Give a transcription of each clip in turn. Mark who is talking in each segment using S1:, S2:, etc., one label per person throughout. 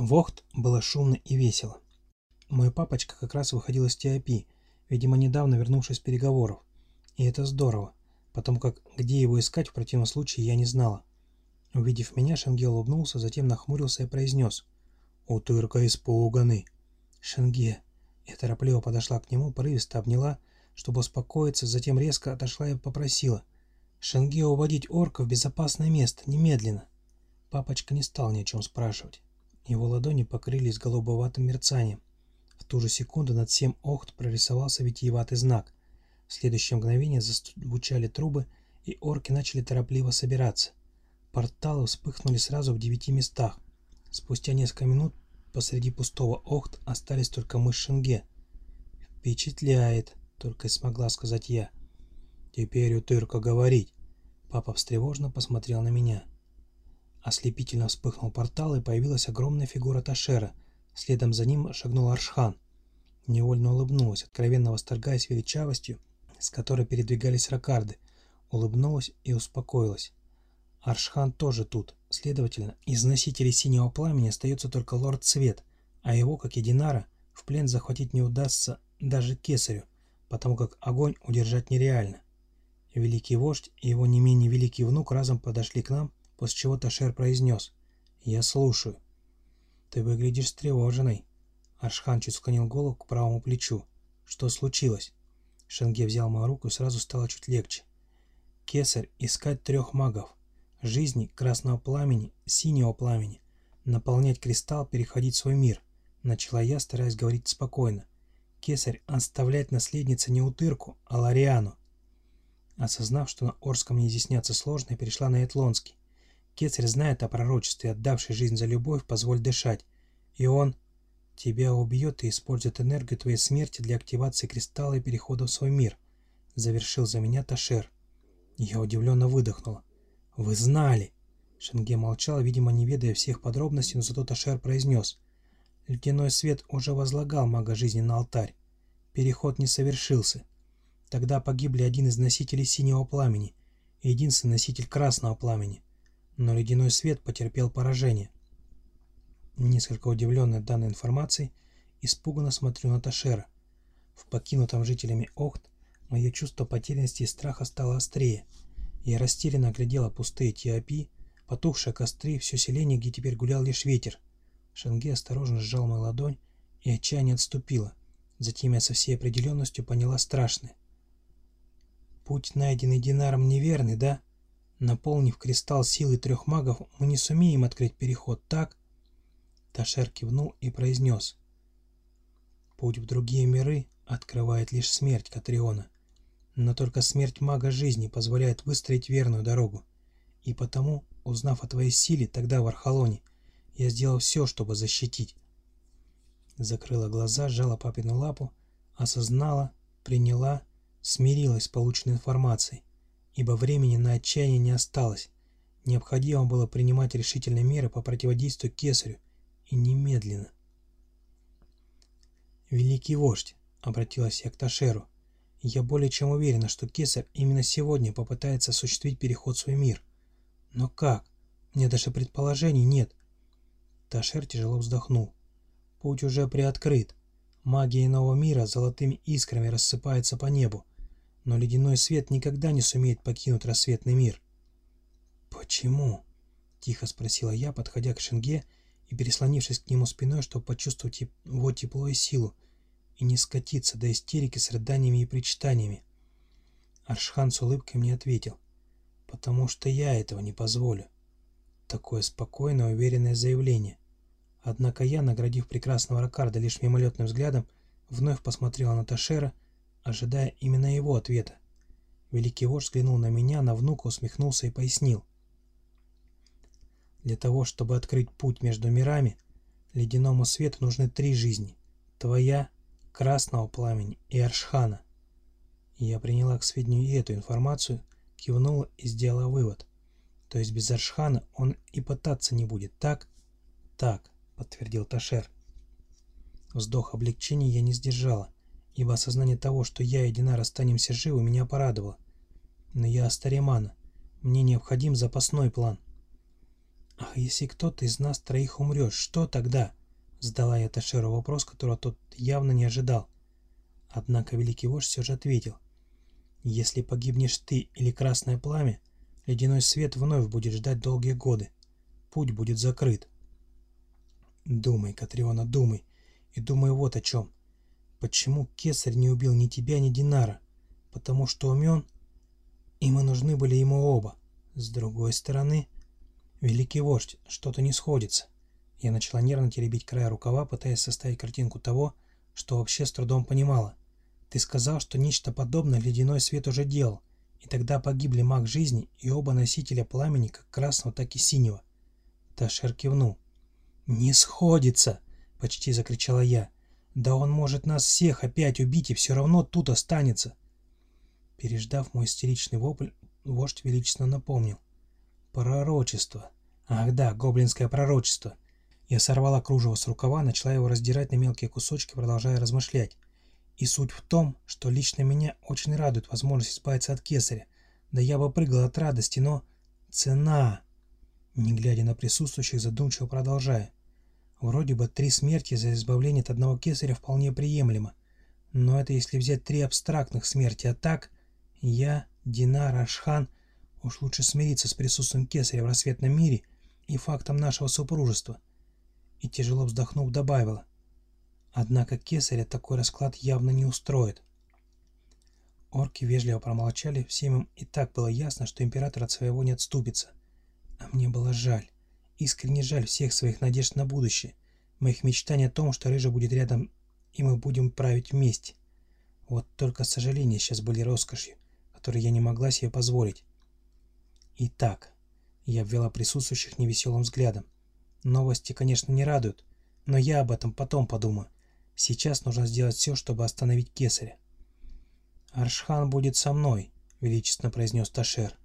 S1: В Охт было шумно и весело. Мой папочка как раз выходил из терапии, видимо, недавно вернувшись с переговоров. И это здорово, потому как где его искать в противном случае я не знала. Увидев меня, Шенге улыбнулся, затем нахмурился и произнес. «Утырка испуганы». «Шенге». Я торопливо подошла к нему, порывисто обняла, чтобы успокоиться, затем резко отошла и попросила. «Шенге уводить орка в безопасное место, немедленно». Папочка не стал ни о чем спрашивать. Его ладони покрылись голубоватым мерцанием. В ту же секунду над всем Охт прорисовался витиеватый знак. В следующее мгновение зазвучали трубы, и орки начали торопливо собираться. Порталы вспыхнули сразу в девяти местах. Спустя несколько минут посреди пустого Охт остались только мы с Шенге. «Впечатляет», — только и смогла сказать я. «Теперь утырка говорить». Папа встревожно посмотрел на меня. Ослепительно вспыхнул портал, и появилась огромная фигура Ташера. Следом за ним шагнул Аршхан. Невольно улыбнулась, откровенно восторгаясь величавостью, с которой передвигались ракарды. Улыбнулась и успокоилась. Аршхан тоже тут. Следовательно, из носителей синего пламени остается только лорд Свет, а его, как и Динара, в плен захватить не удастся даже кесарю, потому как огонь удержать нереально. Великий вождь и его не менее великий внук разом подошли к нам после чего Ташер произнес «Я слушаю». «Ты выглядишь встревоженной». Аршхан чуть склонил голову к правому плечу. «Что случилось?» Шенге взял мою руку и сразу стало чуть легче. «Кесарь, искать трех магов. Жизни, красного пламени, синего пламени. Наполнять кристалл, переходить свой мир». Начала я, стараясь говорить спокойно. «Кесарь, оставлять наследнице не утырку, а Лариану». Осознав, что на Орском не изъясняться сложно, перешла на Этлонский. Кесарь знает о пророчестве, отдавший жизнь за любовь, позволь дышать. И он тебя убьет и использует энергию твоей смерти для активации кристалла и перехода в свой мир. Завершил за меня Ташер. Я удивленно выдохнула. Вы знали. Шенге молчал, видимо, не ведая всех подробностей, но зато Ташер произнес. Ледяной свет уже возлагал мага жизни на алтарь. Переход не совершился. Тогда погибли один из носителей синего пламени и единственный носитель красного пламени но ледяной свет потерпел поражение. Несколько удивленный данной информацией, испуганно смотрю на Ташера. В покинутом жителями Охт мое чувство потерянности и страха стало острее. Я растерянно оглядела пустые тиопи, потухшие костры, все селение, где теперь гулял лишь ветер. Шенге осторожно сжал мою ладонь, и отчаяние отступило. Затем я со всей определенностью поняла страшное. «Путь, найденный Динаром, неверный, да?» Наполнив кристалл силы трех магов, мы не сумеем открыть переход, так? Ташер кивнул и произнес. Путь в другие миры открывает лишь смерть Катриона. Но только смерть мага жизни позволяет выстроить верную дорогу. И потому, узнав о твоей силе тогда в Архалоне, я сделал все, чтобы защитить. Закрыла глаза, сжала папину лапу, осознала, приняла, смирилась с полученной информацией ибо времени на отчаяние не осталось. Необходимо было принимать решительные меры по противодействию кесарю, и немедленно. «Великий вождь», — обратилась я к Ташеру, — «я более чем уверена, что кесарь именно сегодня попытается осуществить переход в свой мир. Но как? Мне даже предположений нет». Ташер тяжело вздохнул. «Путь уже приоткрыт. Магия иного мира золотыми искрами рассыпается по небу но ледяной свет никогда не сумеет покинуть рассветный мир. «Почему?» — тихо спросила я, подходя к Шенге и переслонившись к нему спиной, чтобы почувствовать его тепло и силу, и не скатиться до истерики с рыданиями и причитаниями. Аршхан с улыбкой мне ответил, «Потому что я этого не позволю». Такое спокойное, уверенное заявление. Однако я, наградив прекрасного Ракарда лишь мимолетным взглядом, вновь посмотрела на Ташера ожидая именно его ответа. Великий вождь взглянул на меня, на внука усмехнулся и пояснил. Для того, чтобы открыть путь между мирами, ледяному свету нужны три жизни. Твоя, Красного Пламени и Аршхана. Я приняла к сведению и эту информацию, кивнула и сделала вывод. То есть без Аршхана он и пытаться не будет, так? Так, подтвердил Ташер. Вздох облегчения я не сдержала ибо осознание того, что я и Динар останемся живы, меня порадовало. Но я Астаримана. Мне необходим запасной план. «Ах, если кто-то из нас троих умрет, что тогда?» Задала я Ташеру вопрос, которого тот явно не ожидал. Однако великий вождь все же ответил. «Если погибнешь ты или красное пламя, ледяной свет вновь будет ждать долгие годы. Путь будет закрыт». «Думай, Катриона, думай. И думай вот о чем. Почему кесарь не убил ни тебя, ни Динара? Потому что умен, и мы нужны были ему оба. С другой стороны...» «Великий вождь, что-то не сходится». Я начала нервно теребить края рукава, пытаясь составить картинку того, что вообще с трудом понимала. «Ты сказал, что нечто подобное ледяной свет уже делал, и тогда погибли маг жизни и оба носителя пламени, как красного, так и синего». Ташер кивнул. «Не сходится!» — почти закричала я. «Да он может нас всех опять убить и все равно тут останется!» Переждав мой истеричный вопль, вождь величественно напомнил. Пророчество. Ах да, гоблинское пророчество. Я сорвала кружево с рукава, начала его раздирать на мелкие кусочки, продолжая размышлять. И суть в том, что лично меня очень радует возможность избавиться от кесаря. Да я бы прыгал от радости, но... Цена! Не глядя на присутствующих, задумчиво продолжая. Вроде бы три смерти за избавление от одного кесаря вполне приемлемо. Но это если взять три абстрактных смерти, а так... Я, Динар, Ашхан Уж лучше смириться с присутствием кесаря в рассветном мире и фактом нашего супружества. И тяжело вздохнув, добавила. Однако кесаря такой расклад явно не устроит. Орки вежливо промолчали, всем им и так было ясно, что император от своего не отступится. А мне было жаль, искренне жаль всех своих надежд на будущее, моих мечтаний о том, что Рыжа будет рядом, и мы будем править вместе. Вот только сожаления сейчас были роскошью, которой я не могла себе позволить. Итак, я обвела присутствующих невеселым взглядом. Новости, конечно, не радуют, но я об этом потом подумаю. Сейчас нужно сделать все, чтобы остановить кесаря. «Аршхан будет со мной», — величественно произнес Ташер.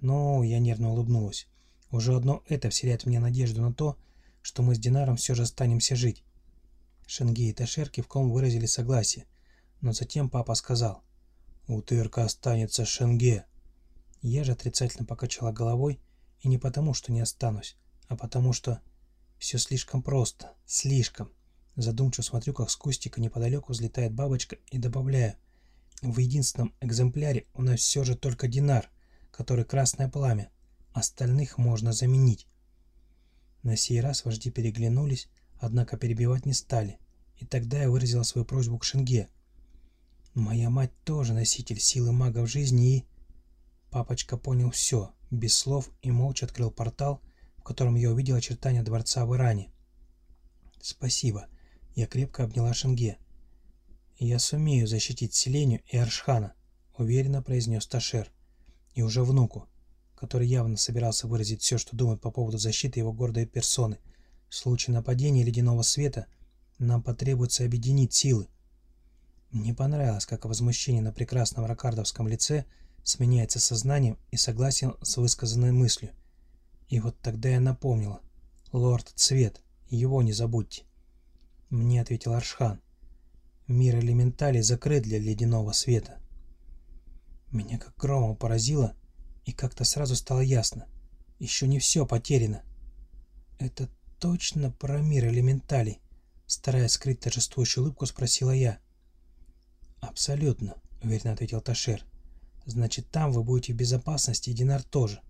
S1: «Ну, я нервно улыбнулась. Уже одно это вселяет мне надежду на то, что мы с Динаром все же останемся жить». Шенге и Ташер кивком выразили согласие, но затем папа сказал, «У Тырка останется Шенге». Я же отрицательно покачала головой, и не потому, что не останусь, а потому что все слишком просто, слишком. Задумчиво смотрю, как с кустика неподалеку взлетает бабочка и добавляю. В единственном экземпляре у нас все же только динар, который красное пламя. Остальных можно заменить. На сей раз вожди переглянулись, однако перебивать не стали. И тогда я выразила свою просьбу к Шенге. Моя мать тоже носитель силы магов жизни и... Папочка понял все, без слов и молча открыл портал, в котором я увидел очертания дворца в Иране. «Спасибо». Я крепко обняла Шенге. «Я сумею защитить Селению и Аршхана», — уверенно произнес Ташер. И уже внуку, который явно собирался выразить все, что думает по поводу защиты его гордой персоны. В случае нападения ледяного света нам потребуется объединить силы. Мне понравилось, как возмущение на прекрасном ракардовском лице — сменяется сознанием и согласием с высказанной мыслью. И вот тогда я напомнила. «Лорд Цвет, его не забудьте». Мне ответил Аршхан. «Мир элементалей закрыт для ледяного света». Меня как громом поразило, и как-то сразу стало ясно. Еще не все потеряно. «Это точно про мир элементалей?» Стараясь скрыть торжествующую улыбку, спросила я. «Абсолютно», — уверенно ответил Ташер. Значит, там вы будете в безопасности, и Динар тоже.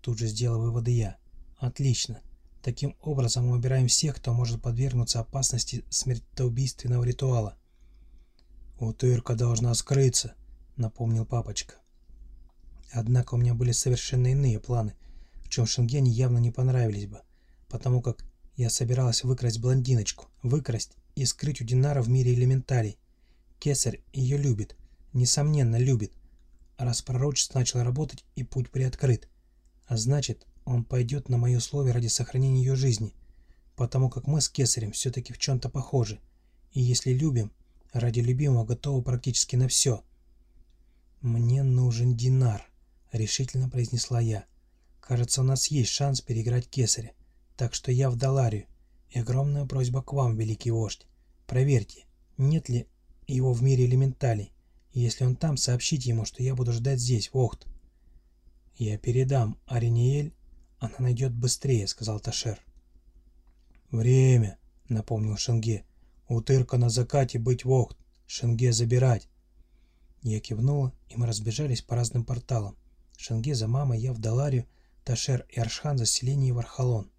S1: Тут же сделал выводы я. Отлично. Таким образом мы убираем всех, кто может подвергнуться опасности смертоубийственного ритуала. «Утырка должна скрыться», — напомнил папочка. Однако у меня были совершенно иные планы, в чем Шенгене явно не понравились бы, потому как я собиралась выкрасть блондиночку, выкрасть и скрыть у Динара в мире элементарий. Кесарь ее любит, несомненно любит, раз пророчество начало работать и путь приоткрыт. А значит, он пойдет на мое слове ради сохранения ее жизни, потому как мы с Кесарем все-таки в чем-то похожи, и если любим, ради любимого готовы практически на все. «Мне нужен Динар», — решительно произнесла я. «Кажется, у нас есть шанс переиграть Кесаря, так что я в Даларию, и огромная просьба к вам, великий вождь. Проверьте, нет ли его в мире элементалей, если он там, сообщите ему, что я буду ждать здесь, в Охт. Я передам Ариниэль, она найдет быстрее», — сказал Ташер. «Время», — напомнил Шенге. «Утырка на закате быть вохт, Шенге забирать». Я кивнула, и мы разбежались по разным порталам. Шенге за мамой, я в Даларию, Ташер и Аршхан за селение в Архалон.